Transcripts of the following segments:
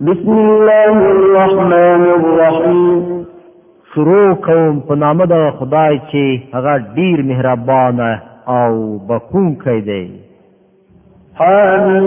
بسم الله الرحمن الرحیم شروع کوم په نام د خدای چې هغه ډیر مهربان او بخښونکی دی حمیم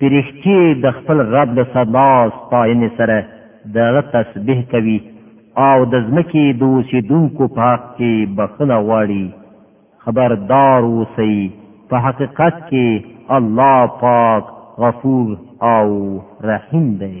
پرښتې د خپل رب له ثنا ستاینې سره د هغه تسبیح کوي او د ځمکې د اوسېدونکو په حق کې بخښنه غواړي. خبردار اوسئ! په حقیقت کې الله پاک غفور او رحیم دی.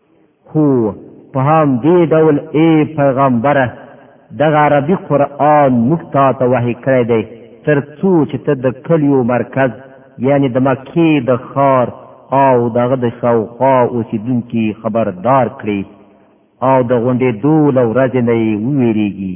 خو په هم دې ډول ای پیغمبره دغه عربي قرآن موږ تا ته وحی کړی دی تر څو چې ته د کلیو مرکز یعنی د مکې د ښار او دغه د شاوخوا اوسیدونکي خبردار کړي او د غونډېدو له ورځې نه یې وویریږي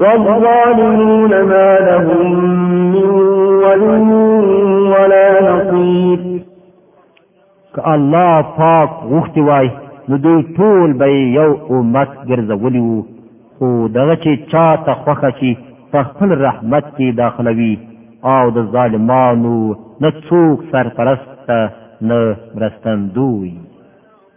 والظالمون ما لهم من ولي ولا نصير که الله پاک غوښتي وای نو دوی ټول به یو امت ګرځولي وو خو دغه چې چا ته خوښه شي په خپل رحمت کې داخلوي او د ظالمانو نه څوک سرپرست نه مرستندوی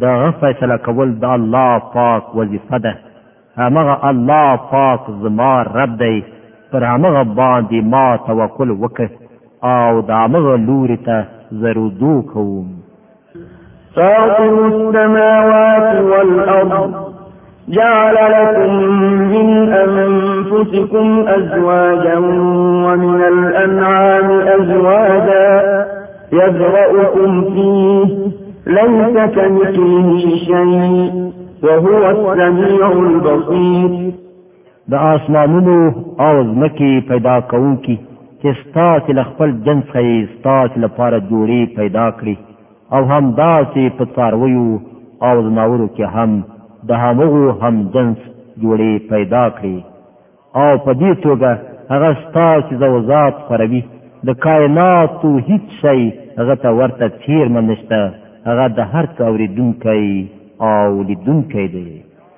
دغه فیصله کول د الله پاک وظیفه ده همغه الله پاک زما رب دی پر همغه باندې ما توکل وکړ او د همغه لوري ته زه رجوع کوم فاطر السماوات والأرض جعل لكم من أنفسكم أزواجا ومن الأنعام أزواجا يذرأكم فيه ليس كمثله شيء وهو السميع البصير د آسمانونو او ځمکې پیدا کوونکي چې ستاسو له خپل جنس څخه یې ستاسو لپاره جوړې پیدا کړي او هم دا چې په څارویو او ځناورو کې هم د همغو هم جنس جوړې پیدا کړي او په دې توګه هغه ستا چې زوزات خوروي د کائناتو هیڅ شی هغه ته ورته چیرمه نشته هغه د هر څه اوریدونکی او لیدونکی دی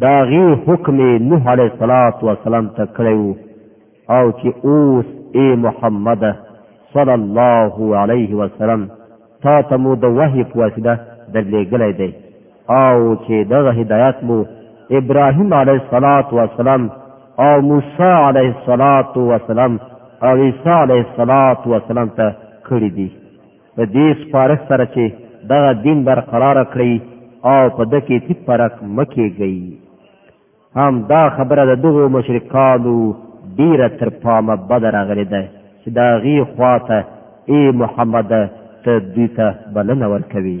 دا غي حکم نوح علیه الصلاۃ والسلام ته کړو او چې اوس اے محمد صلی الله علیه وسلم تا ته مو د وحی په واسطه درلېږلی دی او چې دغه هدایت مو ابراهیم علیه الصلاۃ والسلام او موسی علیه الصلاۃ والسلام او عیسی علیه الصلاۃ والسلام ته کړی دی په دې سپارښت سره چې دغه دین برقرار کړئ او په د کې تیک پرک مکیږئ هم دا خبره د دغو مشرکانو ډیره تر پامه بد راغلې ده چې دا غي خواته ای محمد ته دوی ته بلنه ورکوي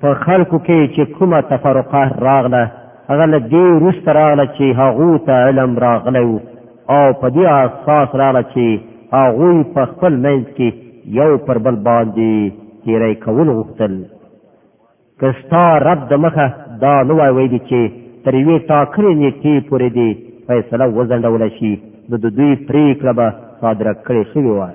په خلکو کې چې کومه تفرقه راغله هغه له دې وروسته راغله چې هغو ته علم راغلی وو او په دې اساس راغله چې هغوی په خپل منځ کې یو پر بل باندې تیری کول غوښتل که ستا رب د مخه دا نه وای ویلي چې تر یوې ټاکلې نیټې پورې دې فیصله وځنډوله شي نو د دوی پرېکړه به صادره کړې شوې وای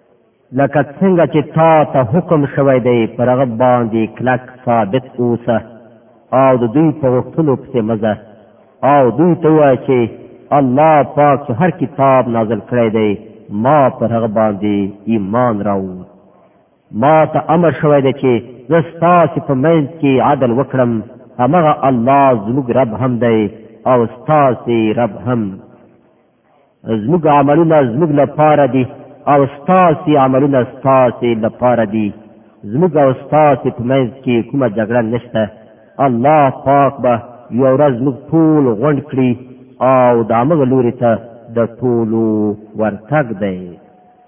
لکه څنګه چې تا ته حکم شوی دی پر هغه باندې کلک ثابت اوسه او د دوی په غوښتلو پسې مزه او دوی ته وایه چې الله پاک چې هر کتاب نازل کړی دی ما پر هغه باندې ایمان راوړ ما ته امر شوی دی چې زه ستاسو په منځ کې عدل وکړم همغه الله زموږ رب هم دی او ستاسو رب هم زموږ عملونه زموږ لپاره دي او ستاسې عملونه ستاسې لپاره دي زموږ او ستاسې په منځ کې کومه جګړه نشته الله پاک به یو ورځ موږ ټول غونډ کړي او د هغه لوري ته د ټولو ورتګ دی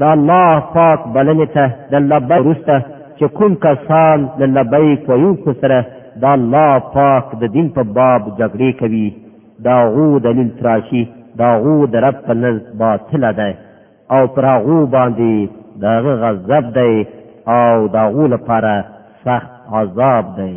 د الله پاک بلنې ته د لبیک وروسته چې کوم کسان له لبیک ویونکو سره د الله پاک د دین په باب جګړې کوي د هغو دلیل تراشي د هغو د رب په نزد باطله ده او پر هغو باندې د هغه غضب دی او د هغو لپاره سخت عذاب دی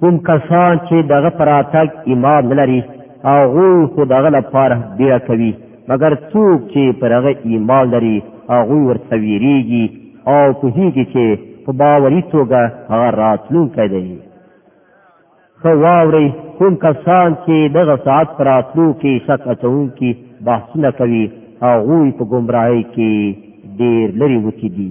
کوم کسان چې دغه پر اتګ ایمان نه لري هغوی خو دغه لپاره بیړه کوي مګر څوک چې پر هغه ایمان لري هغوی ورڅخه ویریږي او پوهیږي چې په باوري توګه هغه راتلونکی دی خو واوري کوم کسان چې دغه ساعت پر راتلو کې شک اچونکي بحثونه کوي هغوی په ګمراهۍ کې ډیر لري وتی دي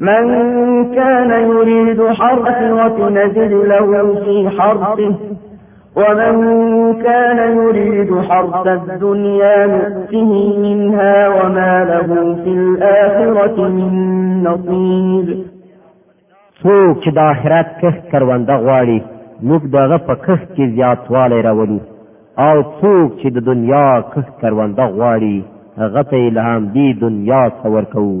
من كان يريد حرث نزل له في حرثه ومن كان يريد حرث الدنيا نؤته منها وما له في الآخرة من نصير څوک چې د آخرت کښت کرونده غواړي موږ دغه په کښت کې زیاتوالی راولو او څوک چې د دنیا کښت کرونده غواړي هغه ته یې له همدې دنیا څخه ورکوو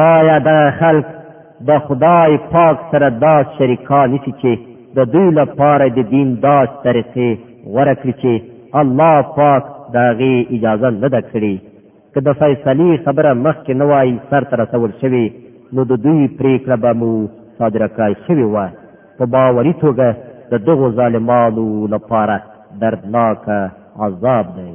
آیا د خلک د خدای پاک سره داس شریکان نیسی چې د دوی لپاره د دین داس طریقې غوره کړي چې الله پاک د هغې اجازه نه ده کړې که د فیصلې خبره مخکې نه وای سرته رسول شوې نو د دوی پریکړه به مو صادره کړای شوې وه په باوري توګه د دغو ظالمانو لپاره دردناک عذاب دی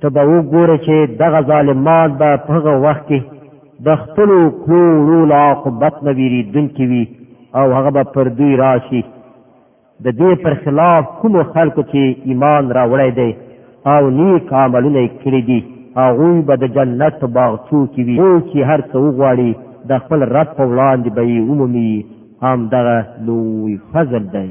ته به وګوره چې دغه ظالمان به په هغه وخت کې د خپل کلو وړو له عاقبت نه ویریدونکي وي او هغه به پر دوی راشي د دې پر خلاف کومو خلکو چې ایمان راوړی دی او نیک عملونه یې کړي دي هغوی به د جنت په باغچو کې وي او چې هر څه وغواړي د خپل رب په وړاندې به یې ومومي همدغه لوی فضل دی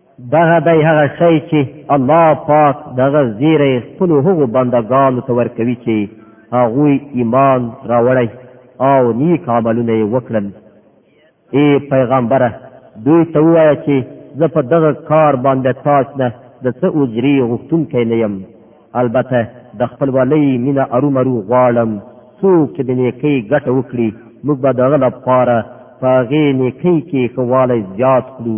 دغه دی هغه شی چې الله پاک دغه زیری خپل هغو بندگانو ته ورکوي چې هغوی ایمان راوړی او نیک عملونه یې وکړل ای پیغمبره دوی ته ووایه چې زه په دغه کار باندې تاسو نه د څه اجري غوښتونکی نه یم البته د خپلوالۍ مینه ارومرو غواړم څوک چې د نیکۍ ګټه وکړي موږ به د هغه لپاره په هغې نیکۍ کې ښهوالی زیات کړو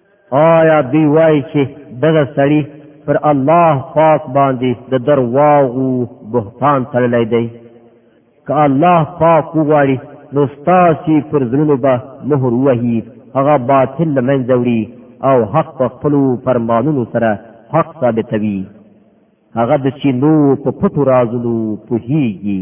آیا دی وای چې دغه سړی پر الله پاک باندې د درواغو بهتان تړلی دی که الله پاک وغواړي نو ستاسو پر زړونو به مهر وهي هغه باطل لمنځه وړي او حق په خپل فرمانونو سره حق ثابتوي هغه د چینو په پټو رازونو پوهیږي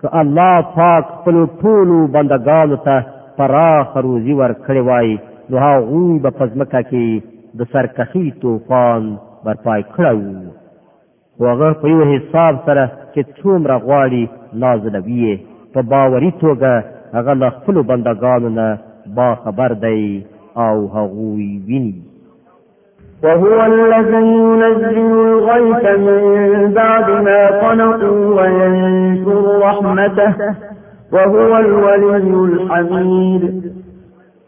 که الله پاک خپل ټولو بندگانو ته پراخ روزي ورکړې وای نو هغوی به په ځمکه کې د سرکښي طوفان برپای کړی وو خو هغه په یو حساب سره چې څومره غواړي نازلوي یې په باوري توګه هغه له خپلو بندګانو نه باخبر دی او هغوی ویني وهو الذي ينزل الغيث من بعد ما قنطوا وينشر رحمته وهو الولي الحميد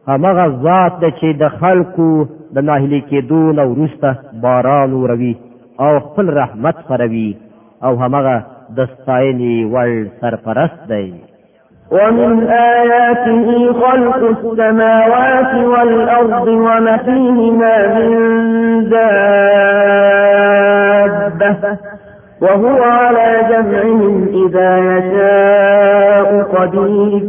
همغه ذات د چې د خلکو د ناهیلي کېدو نه وروسته باران وروي او خپل رحمت خپروي او همغه د ستاینې وړ سرپرست دی ومن آياته خلق السماوات والأرض وما فيهما من دابة وهو على جمعهم إذا يشاء قدير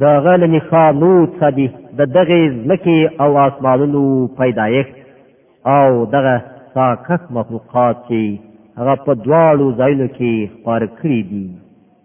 دا غل نشانو څدي د دغه ځمکې او آسمانونو پیدایښت او دغه ساکښ مخلوقات چې هغه په دواړو ځایونو کې خپاره کړي دي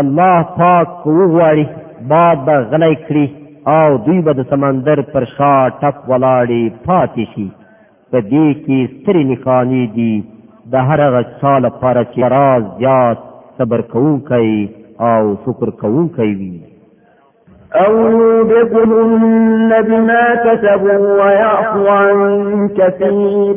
الله پاک کو غواړي باد به غلی کړي او دوی به د سمندر پر شا ټپ ولاړې پاتې شي په دې کې سترې نښانې دي د هر هغه چا لپاره چې راز زیات صبر کوونکی او شکر کوونکی وي أو يوبقهن بما كسبوا ويعفو عن كثير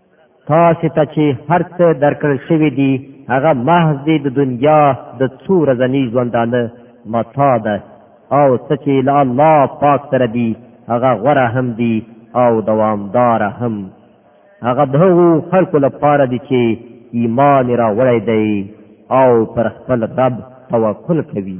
تاسو ته چې هر څه درکړل شوی دی هغه محض دی د دنیا د څو ورځنی ژوندانه متا ده او څه چې له الله پاک سره دی هغه غوره هم دی او دوامدار هم هغه د هغو خلکو لپاره دی چې ایمان راوړی دی او پر خپل رب توکل کوي